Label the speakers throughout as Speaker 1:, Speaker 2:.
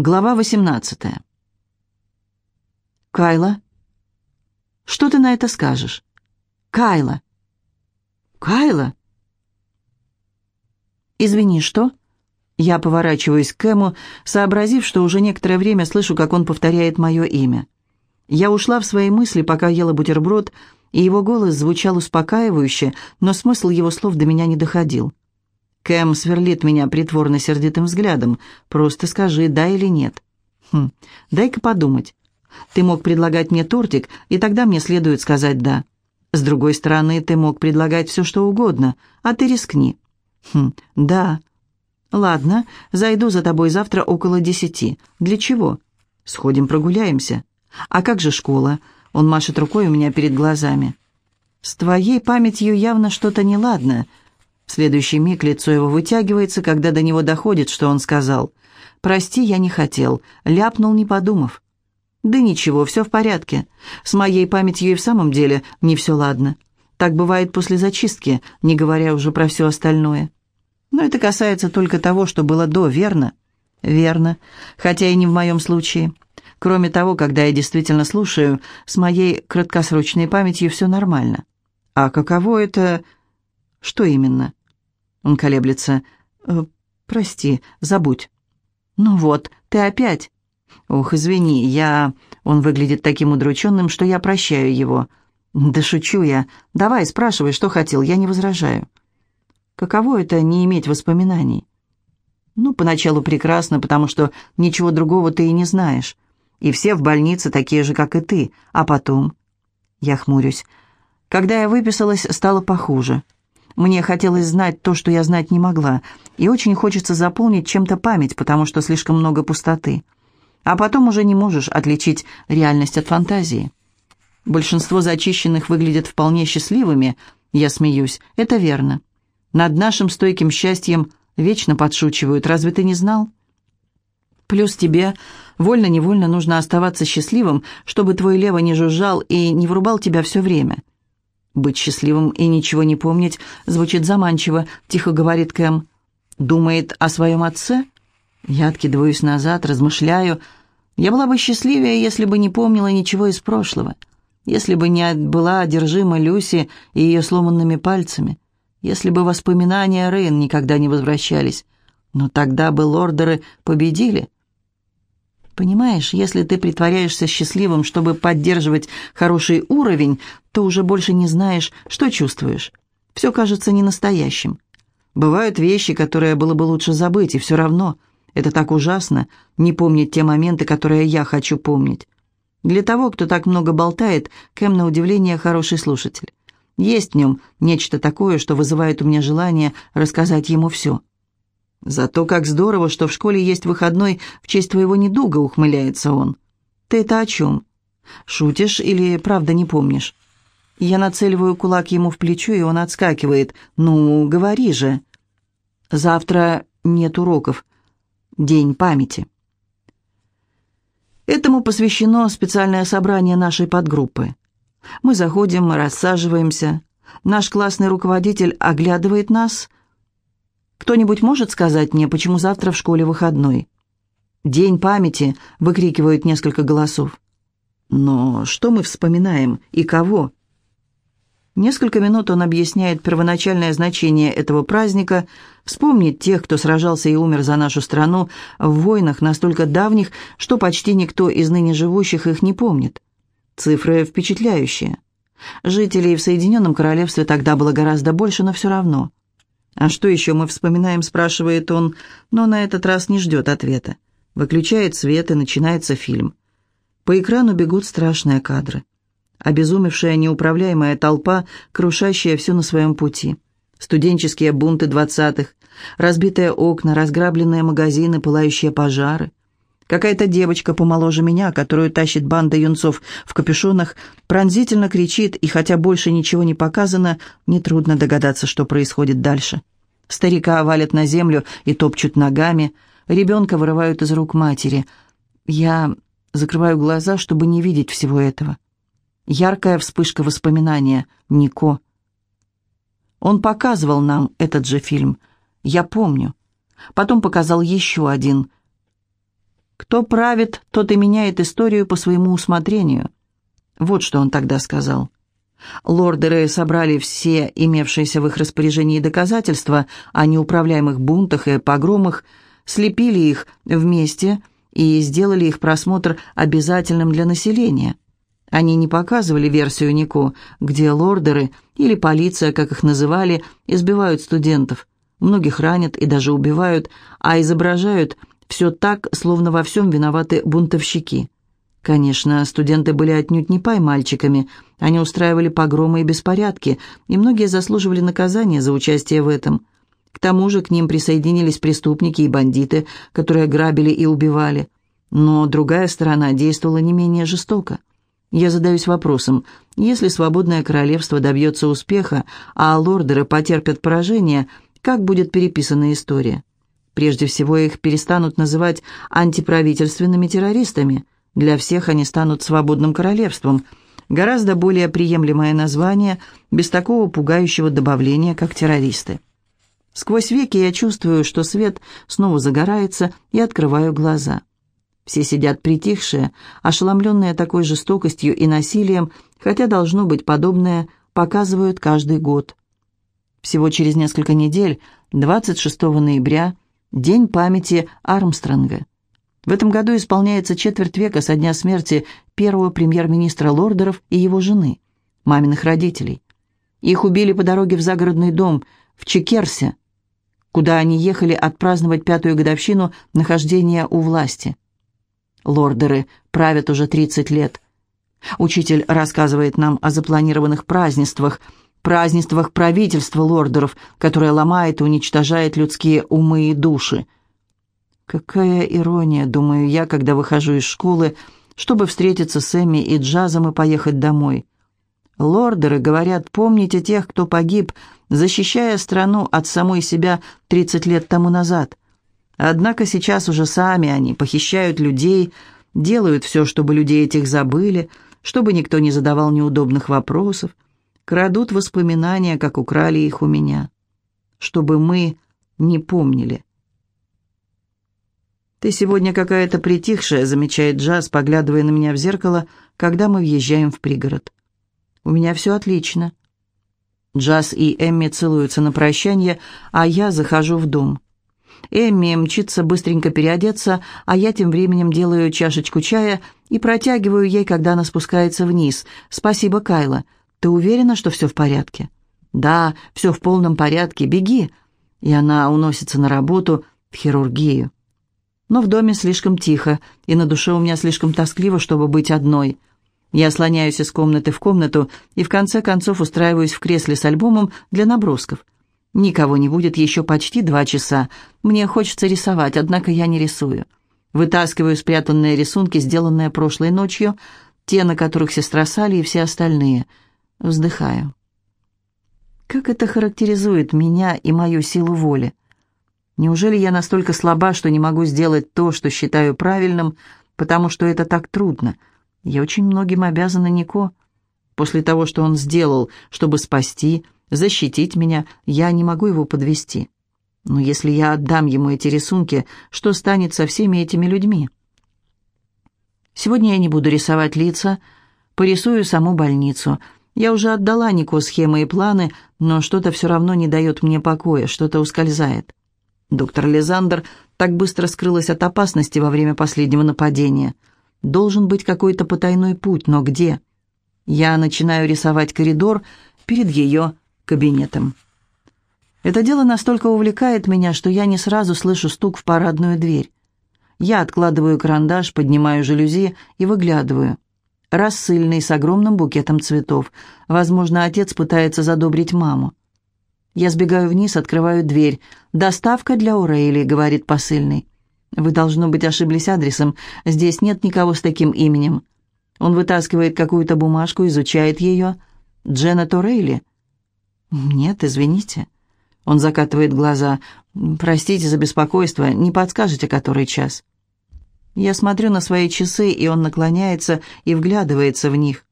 Speaker 1: Глава 18. Кайла, что ты на это скажешь? Кайла. Кайла? Извини, что? Я поворачиваюсь к Кэму, сообразив, что уже некоторое время слышу, как он повторяет мое имя. Я ушла в свои мысли, пока ела бутерброд, и его голос звучал успокаивающе, но смысл его слов до меня не доходил. Кэм сверлит меня притворно сердитым взглядом. «Просто скажи, да или нет». «Хм, дай-ка подумать. Ты мог предлагать мне тортик, и тогда мне следует сказать «да». С другой стороны, ты мог предлагать все, что угодно, а ты рискни». «Хм, да». «Ладно, зайду за тобой завтра около десяти. Для чего?» «Сходим прогуляемся». «А как же школа?» Он машет рукой у меня перед глазами. «С твоей памятью явно что-то неладно. В следующий миг лицо его вытягивается, когда до него доходит, что он сказал. «Прости, я не хотел», ляпнул, не подумав. «Да ничего, все в порядке. С моей памятью и в самом деле не все ладно. Так бывает после зачистки, не говоря уже про все остальное. Но это касается только того, что было до, верно?» «Верно. Хотя и не в моем случае. Кроме того, когда я действительно слушаю, с моей краткосрочной памятью все нормально. А каково это... Что именно?» Он колеблется. «Э, «Прости, забудь». «Ну вот, ты опять». «Ох, извини, я...» Он выглядит таким удрученным, что я прощаю его. «Да шучу я. Давай, спрашивай, что хотел, я не возражаю». «Каково это не иметь воспоминаний?» «Ну, поначалу прекрасно, потому что ничего другого ты и не знаешь. И все в больнице такие же, как и ты. А потом...» Я хмурюсь. «Когда я выписалась, стало похуже». Мне хотелось знать то, что я знать не могла, и очень хочется заполнить чем-то память, потому что слишком много пустоты. А потом уже не можешь отличить реальность от фантазии. Большинство зачищенных выглядят вполне счастливыми, я смеюсь, это верно. Над нашим стойким счастьем вечно подшучивают, разве ты не знал? Плюс тебе вольно-невольно нужно оставаться счастливым, чтобы твой лево не жужжал и не врубал тебя все время. «Быть счастливым и ничего не помнить звучит заманчиво», — тихо говорит Кэм. «Думает о своем отце?» Я откидываюсь назад, размышляю. Я была бы счастливее, если бы не помнила ничего из прошлого. Если бы не была одержима Люси и ее сломанными пальцами. Если бы воспоминания Рейн никогда не возвращались. Но тогда бы лордеры победили. Понимаешь, если ты притворяешься счастливым, чтобы поддерживать хороший уровень, то уже больше не знаешь, что чувствуешь. Все кажется ненастоящим. Бывают вещи, которые было бы лучше забыть, и все равно. Это так ужасно, не помнить те моменты, которые я хочу помнить. Для того, кто так много болтает, Кэм, на удивление, хороший слушатель. Есть в нем нечто такое, что вызывает у меня желание рассказать ему все. «Зато как здорово, что в школе есть выходной в честь твоего недуга», — ухмыляется он. «Ты это о чем? Шутишь или правда не помнишь?» Я нацеливаю кулак ему в плечо, и он отскакивает. «Ну, говори же». «Завтра нет уроков. День памяти». Этому посвящено специальное собрание нашей подгруппы. Мы заходим, рассаживаемся. Наш классный руководитель оглядывает нас, кто-нибудь может сказать мне, почему завтра в школе выходной? День памяти, выкрикивают несколько голосов. Но что мы вспоминаем и кого? Несколько минут он объясняет первоначальное значение этого праздника, вспомнит тех, кто сражался и умер за нашу страну в войнах настолько давних, что почти никто из ныне живущих их не помнит. Цифры впечатляющие. Жителей в Соединенном Королевстве тогда было гораздо больше, но все равно. «А что еще мы вспоминаем?» – спрашивает он, но на этот раз не ждет ответа. Выключает свет, и начинается фильм. По экрану бегут страшные кадры. Обезумевшая неуправляемая толпа, крушащая все на своем пути. Студенческие бунты двадцатых, разбитые окна, разграбленные магазины, пылающие пожары. Какая-то девочка помоложе меня, которую тащит банда юнцов в капюшонах, пронзительно кричит, и хотя больше ничего не показано, нетрудно догадаться, что происходит дальше. Старика валят на землю и топчут ногами, ребенка вырывают из рук матери. Я закрываю глаза, чтобы не видеть всего этого. Яркая вспышка воспоминания. Нико. Он показывал нам этот же фильм. Я помню. Потом показал еще один – «Кто правит, тот и меняет историю по своему усмотрению». Вот что он тогда сказал. Лордеры собрали все имевшиеся в их распоряжении доказательства о неуправляемых бунтах и погромах, слепили их вместе и сделали их просмотр обязательным для населения. Они не показывали версию Нико, где лордеры или полиция, как их называли, избивают студентов, многих ранят и даже убивают, а изображают все так, словно во всем виноваты бунтовщики. Конечно, студенты были отнюдь не пай-мальчиками, они устраивали погромы и беспорядки, и многие заслуживали наказания за участие в этом. К тому же к ним присоединились преступники и бандиты, которые грабили и убивали. Но другая сторона действовала не менее жестоко. Я задаюсь вопросом, если свободное королевство добьется успеха, а лордеры потерпят поражение, как будет переписана история? Прежде всего, их перестанут называть антиправительственными террористами. Для всех они станут свободным королевством. Гораздо более приемлемое название, без такого пугающего добавления, как террористы. Сквозь веки я чувствую, что свет снова загорается, и открываю глаза. Все сидят притихшие, ошеломленные такой жестокостью и насилием, хотя должно быть подобное, показывают каждый год. Всего через несколько недель, 26 ноября, День памяти Армстронга. В этом году исполняется четверть века со дня смерти первого премьер-министра Лордеров и его жены, маминых родителей. Их убили по дороге в загородный дом в Чекерсе, куда они ехали отпраздновать пятую годовщину нахождения у власти. Лордеры правят уже 30 лет. Учитель рассказывает нам о запланированных празднествах, празднествах правительства лордеров, которое ломает и уничтожает людские умы и души. Какая ирония, думаю я, когда выхожу из школы, чтобы встретиться с Эмми и Джазом и поехать домой. Лордеры говорят, помните тех, кто погиб, защищая страну от самой себя 30 лет тому назад. Однако сейчас уже сами они похищают людей, делают все, чтобы людей этих забыли, чтобы никто не задавал неудобных вопросов, крадут воспоминания, как украли их у меня, чтобы мы не помнили. «Ты сегодня какая-то притихшая», — замечает Джаз, поглядывая на меня в зеркало, когда мы въезжаем в пригород. «У меня все отлично». Джаз и Эмми целуются на прощание, а я захожу в дом. Эмми мчится быстренько переодеться, а я тем временем делаю чашечку чая и протягиваю ей, когда она спускается вниз. «Спасибо, Кайла. Ты уверена, что все в порядке?» «Да, все в полном порядке. Беги!» И она уносится на работу в хирургию. Но в доме слишком тихо, и на душе у меня слишком тоскливо, чтобы быть одной. Я слоняюсь из комнаты в комнату и в конце концов устраиваюсь в кресле с альбомом для набросков – Никого не будет еще почти два часа. Мне хочется рисовать, однако я не рисую. Вытаскиваю спрятанные рисунки, сделанные прошлой ночью, те, на которых сестра Салли и все остальные. Вздыхаю. Как это характеризует меня и мою силу воли? Неужели я настолько слаба, что не могу сделать то, что считаю правильным, потому что это так трудно? Я очень многим обязана Нико. После того, что он сделал, чтобы спасти, защитить меня, я не могу его подвести. Но если я отдам ему эти рисунки, что станет со всеми этими людьми? Сегодня я не буду рисовать лица, порисую саму больницу. Я уже отдала Нику схемы и планы, но что-то все равно не дает мне покоя, что-то ускользает. Доктор Лизандер так быстро скрылась от опасности во время последнего нападения. Должен быть какой-то потайной путь, но где? Я начинаю рисовать коридор перед ее кабинетом. Это дело настолько увлекает меня, что я не сразу слышу стук в парадную дверь. Я откладываю карандаш, поднимаю жалюзи и выглядываю. Рассыльный с огромным букетом цветов. Возможно, отец пытается задобрить маму. Я сбегаю вниз, открываю дверь. «Доставка для Урейли», — говорит посыльный. «Вы, должно быть, ошиблись адресом. Здесь нет никого с таким именем». Он вытаскивает какую-то бумажку, изучает ее. «Дженнет Орейли?» «Нет, извините». Он закатывает глаза. «Простите за беспокойство, не подскажете, который час?» Я смотрю на свои часы, и он наклоняется и вглядывается в них.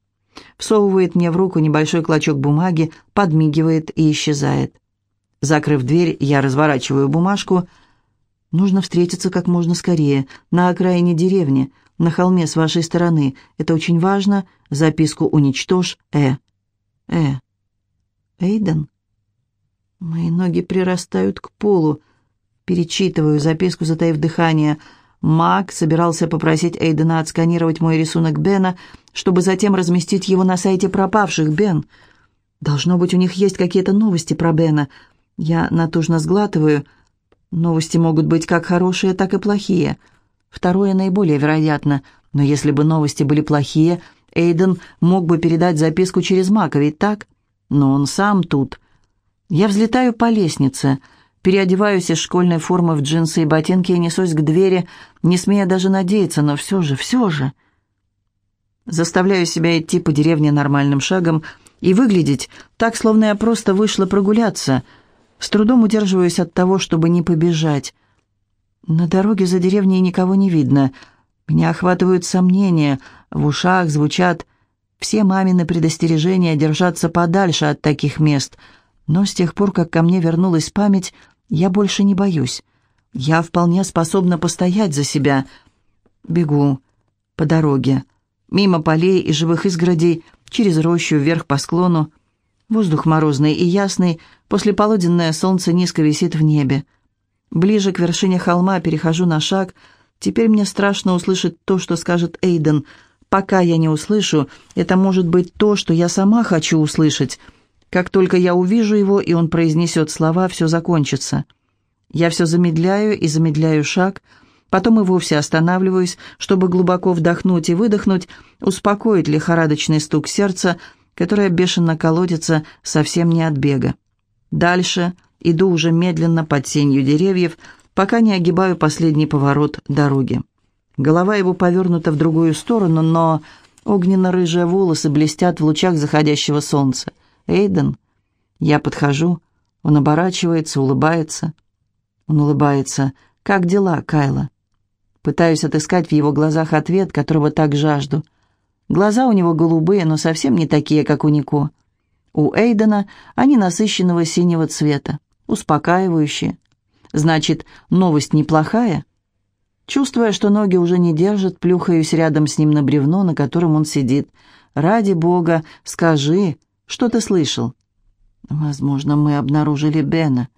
Speaker 1: Всовывает мне в руку небольшой клочок бумаги, подмигивает и исчезает. Закрыв дверь, я разворачиваю бумажку. Нужно встретиться как можно скорее, на окраине деревни, на холме с вашей стороны. Это очень важно. Записку уничтожь. Э. Э. Эйден? Мои ноги прирастают к полу. Перечитываю записку, затаив дыхание. Мак собирался попросить Эйдена отсканировать мой рисунок Бена, чтобы затем разместить его на сайте пропавших Бен. Должно быть, у них есть какие-то новости про Бена. Я натужно сглатываю. Новости могут быть как хорошие, так и плохие. Второе наиболее вероятно. Но если бы новости были плохие, Эйден мог бы передать записку через Мака, ведь так? Но он сам тут. Я взлетаю по лестнице, переодеваюсь из школьной формы в джинсы и ботинки и несусь к двери, не смея даже надеяться, но все же, все же. Заставляю себя идти по деревне нормальным шагом и выглядеть так, словно я просто вышла прогуляться — с трудом удерживаюсь от того, чтобы не побежать. На дороге за деревней никого не видно. Меня охватывают сомнения, в ушах звучат все мамины предостережения держаться подальше от таких мест. Но с тех пор, как ко мне вернулась память, я больше не боюсь. Я вполне способна постоять за себя. Бегу по дороге, мимо полей и живых изгородей, через рощу, вверх по склону. Воздух морозный и ясный, послеполуденное солнце низко висит в небе. Ближе к вершине холма перехожу на шаг. Теперь мне страшно услышать то, что скажет Эйден. Пока я не услышу, это может быть то, что я сама хочу услышать. Как только я увижу его, и он произнесет слова, все закончится. Я все замедляю и замедляю шаг, потом и вовсе останавливаюсь, чтобы глубоко вдохнуть и выдохнуть, успокоить лихорадочный стук сердца, которая бешено колотится совсем не от бега. Дальше иду уже медленно под сенью деревьев, пока не огибаю последний поворот дороги. Голова его повернута в другую сторону, но огненно-рыжие волосы блестят в лучах заходящего солнца. «Эйден?» Я подхожу, он оборачивается, улыбается. Он улыбается. «Как дела, Кайла?» Пытаюсь отыскать в его глазах ответ, которого так жажду – Глаза у него голубые, но совсем не такие, как у Нико. У Эйдена они насыщенного синего цвета, успокаивающие. Значит, новость неплохая? Чувствуя, что ноги уже не держат, плюхаюсь рядом с ним на бревно, на котором он сидит. «Ради бога, скажи, что ты слышал?» «Возможно, мы обнаружили Бена».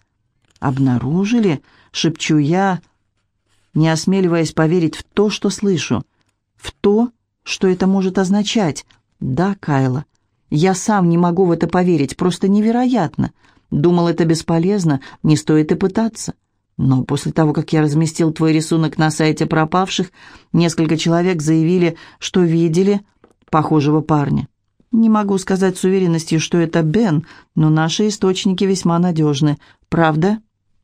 Speaker 1: «Обнаружили?» — шепчу я, не осмеливаясь поверить в то, что слышу. В то, что это может означать? Да, Кайла. Я сам не могу в это поверить, просто невероятно. Думал, это бесполезно, не стоит и пытаться. Но после того, как я разместил твой рисунок на сайте пропавших, несколько человек заявили, что видели похожего парня. Не могу сказать с уверенностью, что это Бен, но наши источники весьма надежны. Правда?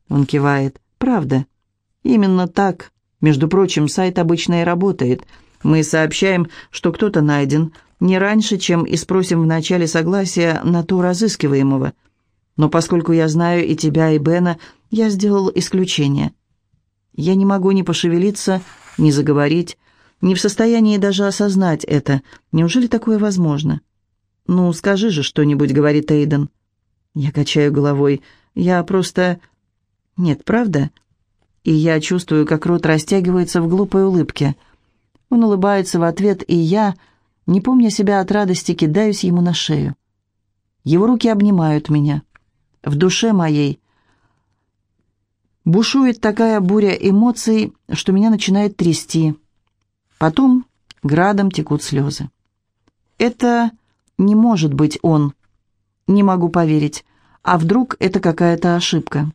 Speaker 1: Он кивает. Правда. Именно так. Между прочим, сайт обычно и работает – мы сообщаем, что кто-то найден, не раньше, чем и спросим в начале согласия на ту разыскиваемого. Но поскольку я знаю и тебя, и Бена, я сделал исключение. Я не могу ни пошевелиться, ни заговорить, не в состоянии даже осознать это. Неужели такое возможно? «Ну, скажи же что-нибудь», — говорит Эйден. Я качаю головой. «Я просто...» «Нет, правда?» И я чувствую, как рот растягивается в глупой улыбке — он улыбается в ответ, и я, не помня себя от радости, кидаюсь ему на шею. Его руки обнимают меня. В душе моей бушует такая буря эмоций, что меня начинает трясти. Потом градом текут слезы. Это не может быть он. Не могу поверить. А вдруг это какая-то ошибка?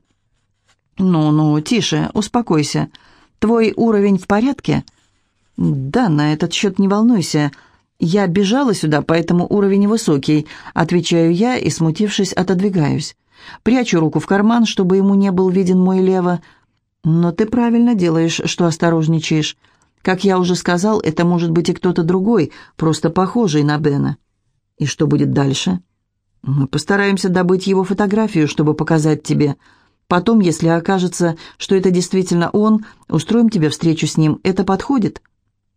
Speaker 1: «Ну-ну, тише, успокойся. Твой уровень в порядке?» «Да, на этот счет не волнуйся. Я бежала сюда, поэтому уровень высокий», — отвечаю я и, смутившись, отодвигаюсь. Прячу руку в карман, чтобы ему не был виден мой лево. «Но ты правильно делаешь, что осторожничаешь. Как я уже сказал, это может быть и кто-то другой, просто похожий на Бена». «И что будет дальше?» «Мы постараемся добыть его фотографию, чтобы показать тебе. Потом, если окажется, что это действительно он, устроим тебе встречу с ним. Это подходит?»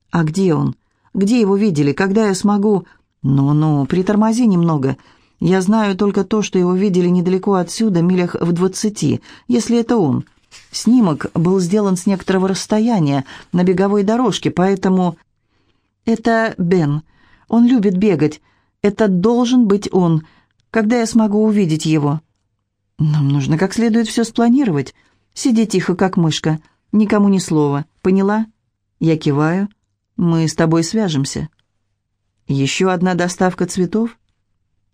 Speaker 1: «А где он? Где его видели? Когда я смогу...» «Ну-ну, притормози немного. Я знаю только то, что его видели недалеко отсюда, милях в двадцати, если это он. Снимок был сделан с некоторого расстояния, на беговой дорожке, поэтому... Это Бен. Он любит бегать. Это должен быть он. Когда я смогу увидеть его? Нам нужно как следует все спланировать. Сиди тихо, как мышка. Никому ни слова. Поняла? Я киваю. Мы с тобой свяжемся. Еще одна доставка цветов?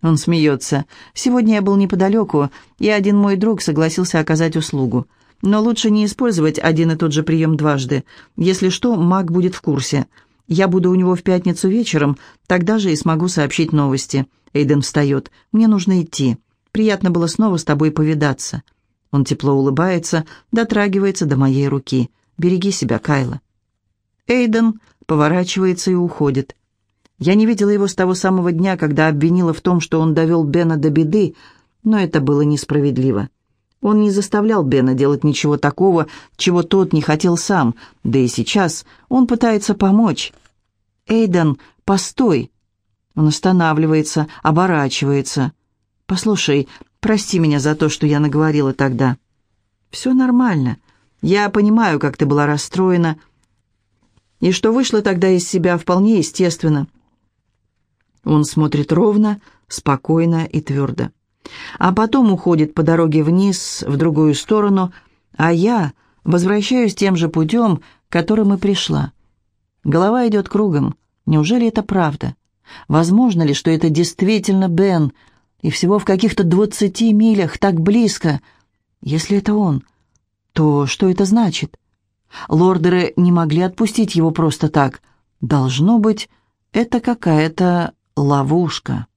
Speaker 1: Он смеется. Сегодня я был неподалеку, и один мой друг согласился оказать услугу. Но лучше не использовать один и тот же прием дважды. Если что, маг будет в курсе. Я буду у него в пятницу вечером, тогда же и смогу сообщить новости. Эйден встает. Мне нужно идти. Приятно было снова с тобой повидаться. Он тепло улыбается, дотрагивается до моей руки. Береги себя, Кайла. Эйден поворачивается и уходит. Я не видела его с того самого дня, когда обвинила в том, что он довел Бена до беды, но это было несправедливо. Он не заставлял Бена делать ничего такого, чего тот не хотел сам, да и сейчас он пытается помочь. «Эйден, постой!» Он останавливается, оборачивается. «Послушай, прости меня за то, что я наговорила тогда». «Все нормально. Я понимаю, как ты была расстроена, и что вышла тогда из себя вполне естественно». Он смотрит ровно, спокойно и твердо а потом уходит по дороге вниз, в другую сторону, а я возвращаюсь тем же путем, которым и пришла. Голова идет кругом. Неужели это правда? Возможно ли, что это действительно Бен, и всего в каких-то двадцати милях, так близко? Если это он, то что это значит? Лордеры не могли отпустить его просто так. Должно быть, это какая-то ловушка.